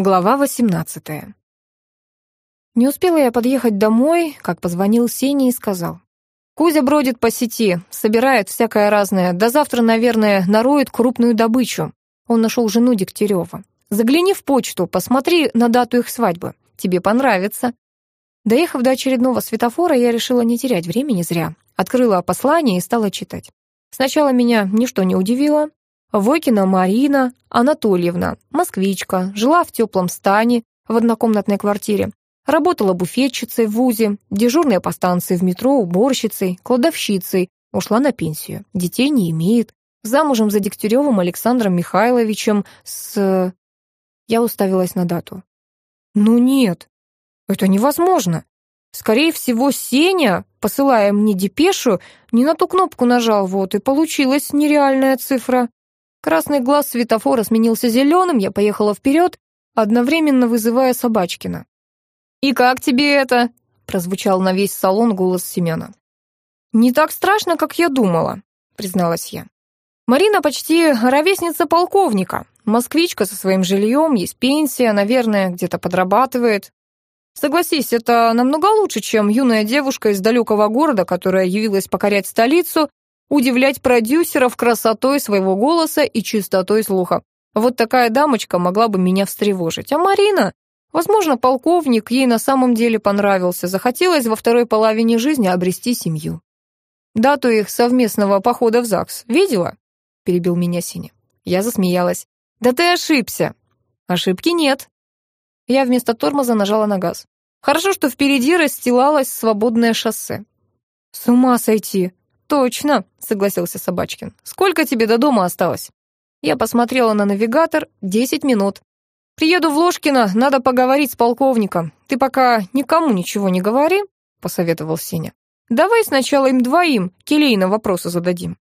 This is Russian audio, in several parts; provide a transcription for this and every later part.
Глава 18. Не успела я подъехать домой, как позвонил Сене и сказал. «Кузя бродит по сети, собирает всякое разное. До завтра, наверное, нароет крупную добычу». Он нашел жену Дегтярева. «Загляни в почту, посмотри на дату их свадьбы. Тебе понравится». Доехав до очередного светофора, я решила не терять времени зря. Открыла послание и стала читать. Сначала меня ничто не удивило. Войкина Марина Анатольевна, москвичка, жила в теплом стане в однокомнатной квартире. Работала буфетчицей в ВУЗе, дежурной по станции в метро, уборщицей, кладовщицей, ушла на пенсию. Детей не имеет. Замужем за Дегтяревым Александром Михайловичем с... Я уставилась на дату. Ну нет, это невозможно. Скорее всего, Сеня, посылая мне депешу, не на ту кнопку нажал, вот, и получилась нереальная цифра. Красный глаз светофора сменился зеленым, я поехала вперед, одновременно вызывая Собачкина. «И как тебе это?» — прозвучал на весь салон голос Семена. «Не так страшно, как я думала», — призналась я. «Марина почти ровесница полковника, москвичка со своим жильем, есть пенсия, наверное, где-то подрабатывает. Согласись, это намного лучше, чем юная девушка из далекого города, которая явилась покорять столицу удивлять продюсеров красотой своего голоса и чистотой слуха. Вот такая дамочка могла бы меня встревожить. А Марина? Возможно, полковник ей на самом деле понравился. Захотелось во второй половине жизни обрести семью. Дату их совместного похода в ЗАГС видела? Перебил меня Синя. Я засмеялась. Да ты ошибся. Ошибки нет. Я вместо тормоза нажала на газ. Хорошо, что впереди расстилалось свободное шоссе. С ума сойти. «Точно», — согласился Собачкин. «Сколько тебе до дома осталось?» Я посмотрела на навигатор. «Десять минут». «Приеду в Ложкино, надо поговорить с полковником. Ты пока никому ничего не говори», — посоветовал Сеня. «Давай сначала им двоим келейно вопросы зададим».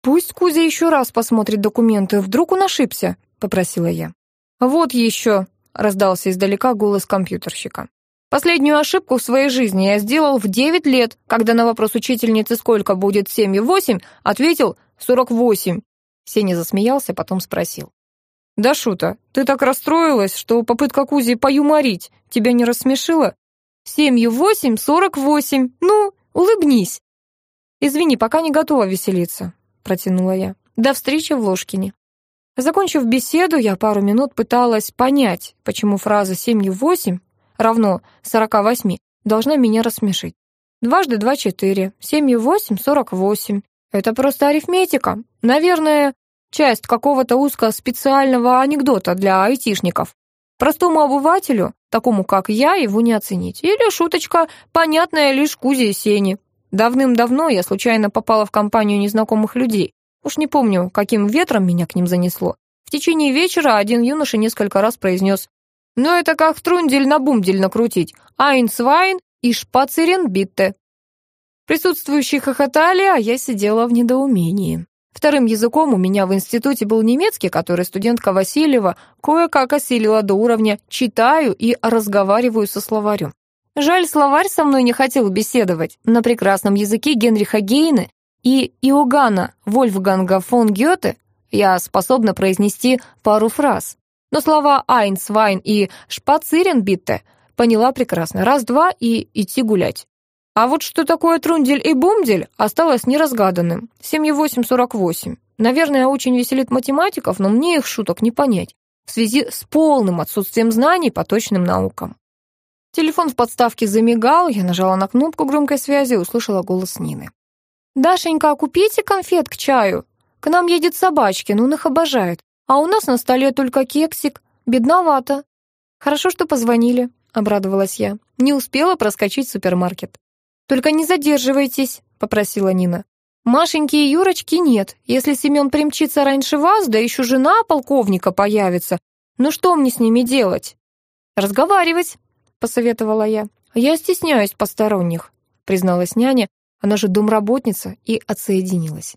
«Пусть Кузя еще раз посмотрит документы, вдруг он ошибся», — попросила я. «Вот еще», — раздался издалека голос компьютерщика. Последнюю ошибку в своей жизни я сделал в 9 лет, когда на вопрос учительницы «Сколько будет 7 и 8?» ответил «48». Сеня засмеялся, потом спросил. «Да, Шута, ты так расстроилась, что попытка Кузи поюморить тебя не рассмешила? Семью восемь, сорок восемь. Ну, улыбнись!» «Извини, пока не готова веселиться», — протянула я. «До встречи в Ложкине». Закончив беседу, я пару минут пыталась понять, почему фраза «семью восемь» равно 48 должна меня рассмешить. Дважды два — четыре, семь и восемь — сорок восемь. Это просто арифметика. Наверное, часть какого-то узкоспециального анекдота для айтишников. Простому обывателю, такому как я, его не оценить. Или шуточка, понятная лишь Кузе и Сене. Давным-давно я случайно попала в компанию незнакомых людей. Уж не помню, каким ветром меня к ним занесло. В течение вечера один юноша несколько раз произнес но это как трундель на бумдель накрутить. Айнсвайн и шпацерен битте. Присутствующие хохотали, а я сидела в недоумении. Вторым языком у меня в институте был немецкий, который студентка Васильева кое-как осилила до уровня «читаю» и «разговариваю со словарем». Жаль, словарь со мной не хотел беседовать. На прекрасном языке Генриха Гейне и Иоганна Вольфганга фон Гёте я способна произнести пару фраз. Но слова «айнс», «вайн» и «шпациренбитте» поняла прекрасно. Раз-два и идти гулять. А вот что такое трундель и бумдель осталось неразгаданным. Семью восемь сорок восемь. Наверное, очень веселит математиков, но мне их шуток не понять. В связи с полным отсутствием знаний по точным наукам. Телефон в подставке замигал, я нажала на кнопку громкой связи и услышала голос Нины. «Дашенька, купите конфет к чаю. К нам едет собачки, он их обожает. А у нас на столе только кексик. Бедновато. Хорошо, что позвонили, обрадовалась я. Не успела проскочить в супермаркет. Только не задерживайтесь, попросила Нина. Машеньки и Юрочки нет. Если Семен примчится раньше вас, да еще жена полковника появится, ну что мне с ними делать? Разговаривать, посоветовала я. Я стесняюсь посторонних, призналась няня. Она же домработница и отсоединилась.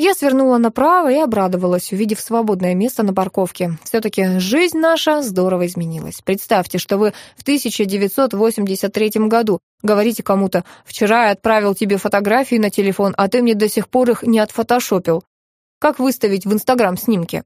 Я свернула направо и обрадовалась, увидев свободное место на парковке. Все-таки жизнь наша здорово изменилась. Представьте, что вы в 1983 году говорите кому-то «Вчера я отправил тебе фотографии на телефон, а ты мне до сих пор их не отфотошопил». Как выставить в Инстаграм снимки?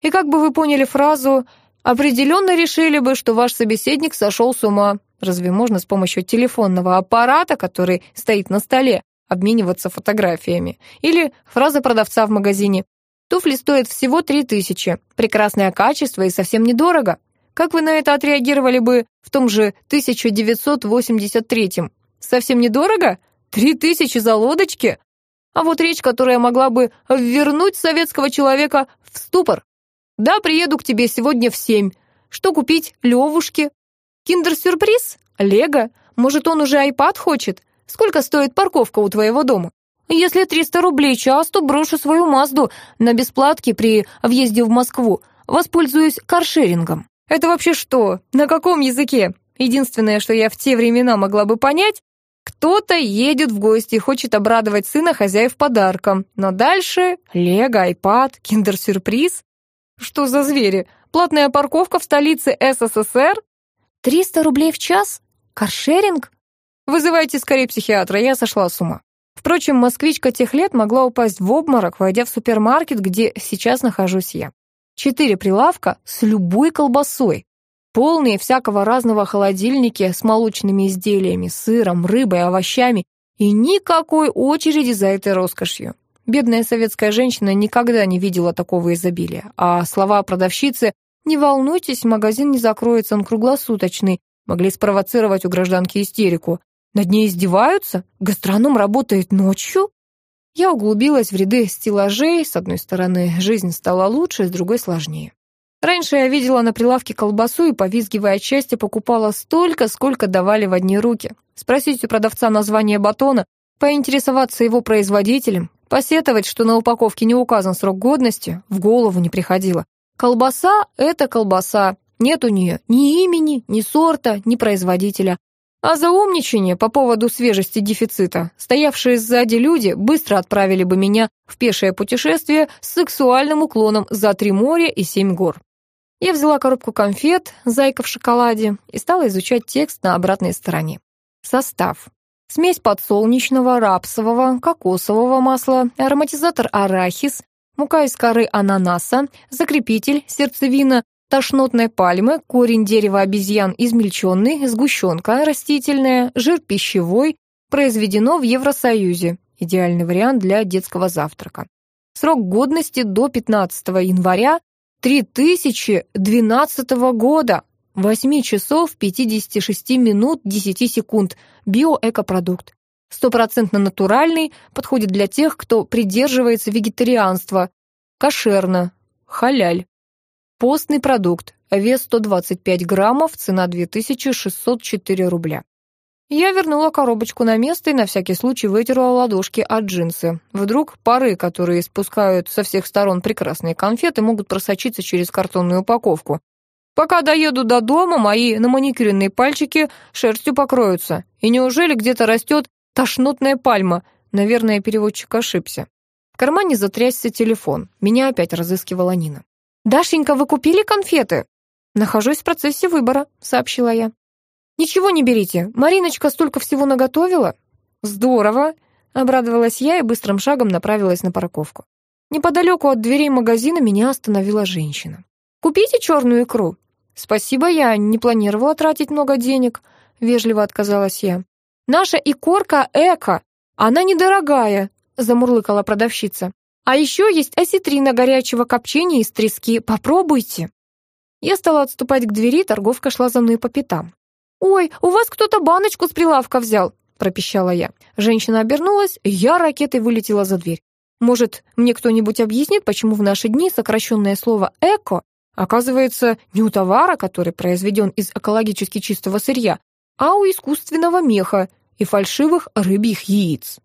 И как бы вы поняли фразу определенно решили бы, что ваш собеседник сошел с ума. Разве можно с помощью телефонного аппарата, который стоит на столе, обмениваться фотографиями? Или фраза продавца в магазине «Туфли стоят всего три тысячи, прекрасное качество и совсем недорого». Как вы на это отреагировали бы в том же 1983-м? Совсем недорого? Три тысячи за лодочки? А вот речь, которая могла бы вернуть советского человека в ступор. Да, приеду к тебе сегодня в семь. Что купить? Левушки? Киндер-сюрприз? Лего? Может, он уже айпад хочет? Сколько стоит парковка у твоего дома? Если 300 рублей час, то брошу свою Мазду на бесплатке при въезде в Москву. Воспользуюсь каршерингом. Это вообще что? На каком языке? Единственное, что я в те времена могла бы понять, кто-то едет в гости и хочет обрадовать сына хозяев подарком. Но дальше Лего, айпад, киндер-сюрприз. Что за звери? Платная парковка в столице СССР? 300 рублей в час? Каршеринг? Вызывайте скорее психиатра, я сошла с ума. Впрочем, москвичка тех лет могла упасть в обморок, войдя в супермаркет, где сейчас нахожусь я. Четыре прилавка с любой колбасой. Полные всякого разного холодильники с молочными изделиями, сыром, рыбой, овощами и никакой очереди за этой роскошью. Бедная советская женщина никогда не видела такого изобилия, а слова продавщицы «Не волнуйтесь, магазин не закроется, он круглосуточный» могли спровоцировать у гражданки истерику. Над ней издеваются? Гастроном работает ночью? Я углубилась в ряды стеллажей. С одной стороны, жизнь стала лучше, с другой — сложнее. Раньше я видела на прилавке колбасу и, повизгивая от счастья, покупала столько, сколько давали в одни руки. Спросить у продавца название батона, поинтересоваться его производителем, Посетовать, что на упаковке не указан срок годности, в голову не приходило. Колбаса — это колбаса. Нет у нее ни имени, ни сорта, ни производителя. А за умничание по поводу свежести дефицита стоявшие сзади люди быстро отправили бы меня в пешее путешествие с сексуальным уклоном за три моря и семь гор. Я взяла коробку конфет, зайка в шоколаде, и стала изучать текст на обратной стороне. Состав. Смесь подсолнечного, рапсового, кокосового масла, ароматизатор арахис, мука из коры ананаса, закрепитель, сердцевина тошнотной пальмы, корень дерева обезьян измельченный, сгущенка растительная, жир пищевой, произведено в Евросоюзе. Идеальный вариант для детского завтрака. Срок годности до 15 января 3012 года. 8 часов 56 минут 10 секунд. Биоэкопродукт. Стопроцентно натуральный, подходит для тех, кто придерживается вегетарианства. Кошерно. Халяль. Постный продукт. Вес 125 граммов, цена 2604 рубля. Я вернула коробочку на место и на всякий случай вытерла ладошки от джинсы. Вдруг пары, которые спускают со всех сторон прекрасные конфеты, могут просочиться через картонную упаковку. Пока доеду до дома, мои наманикюренные пальчики шерстью покроются. И неужели где-то растет тошнотная пальма? Наверное, переводчик ошибся. В кармане затрясся телефон. Меня опять разыскивала Нина. «Дашенька, вы купили конфеты?» «Нахожусь в процессе выбора», — сообщила я. «Ничего не берите. Мариночка столько всего наготовила». «Здорово», — обрадовалась я и быстрым шагом направилась на парковку. Неподалеку от дверей магазина меня остановила женщина. «Купите черную икру?» «Спасибо, я не планировала тратить много денег», — вежливо отказалась я. «Наша икорка эко, она недорогая», — замурлыкала продавщица. «А еще есть осетрина горячего копчения из трески, попробуйте». Я стала отступать к двери, торговка шла за мной по пятам. «Ой, у вас кто-то баночку с прилавка взял», — пропищала я. Женщина обернулась, я ракетой вылетела за дверь. Может, мне кто-нибудь объяснит, почему в наши дни сокращенное слово «эко» Оказывается, не у товара, который произведен из экологически чистого сырья, а у искусственного меха и фальшивых рыбьих яиц.